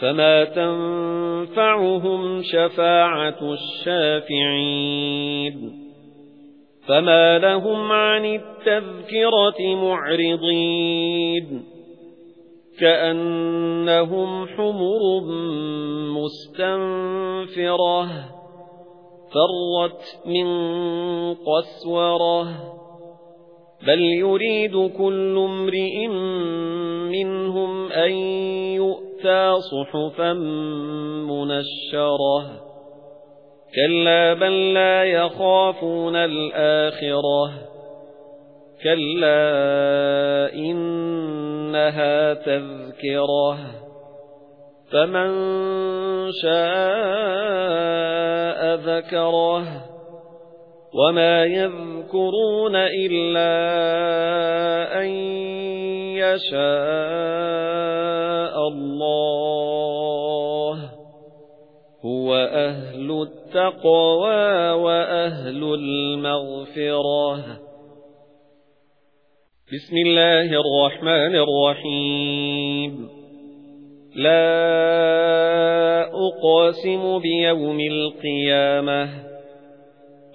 فَمَا تَنفَعُهُمْ شَفَاعَةُ الشَّافِعِينَ فَمَا لَهُمْ عَنِ التَّذْكِرَةِ مُعْرِضِينَ كَأَنَّهُمْ حُمُرٌ مُسْتَنفِرَةٌ فَرَّتْ مِنْ قَسْوَرَةٍ بَلْ يُرِيدُ كُلُّ امْرِئٍ مِنْهُمْ أَنْ يُؤْتَى صُحُفًا مُنَشَّرَةً. كَلَّا بَل لَّا يَخَافُونَ الْآخِرَةَ. كَلَّا إِنَّهَا تَذْكِرَةٌ. فَمَن شَاءَ ذَكَرَهُ. وَمَا يَذْكُرُونَ إِلَّا أَن يَشَاءَ اللَّهُ هُوَ أَهْلُ التَّقْوَى وَأَهْلُ الْمَغْفِرَةِ بِسْمِ اللَّهِ الرَّحْمَنِ الرَّحِيمِ. لَا أُقْسِمُ بِيَوْمِ الْقِيَامَةِ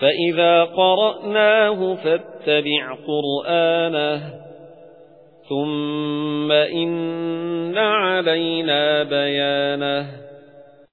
فَإِذَا قَرَأْنَاهُ فَاتَّبِعْ قُرْآنَهُ ثُمَّ إِنَّ عَلَيْنَا بَيَانَهُ.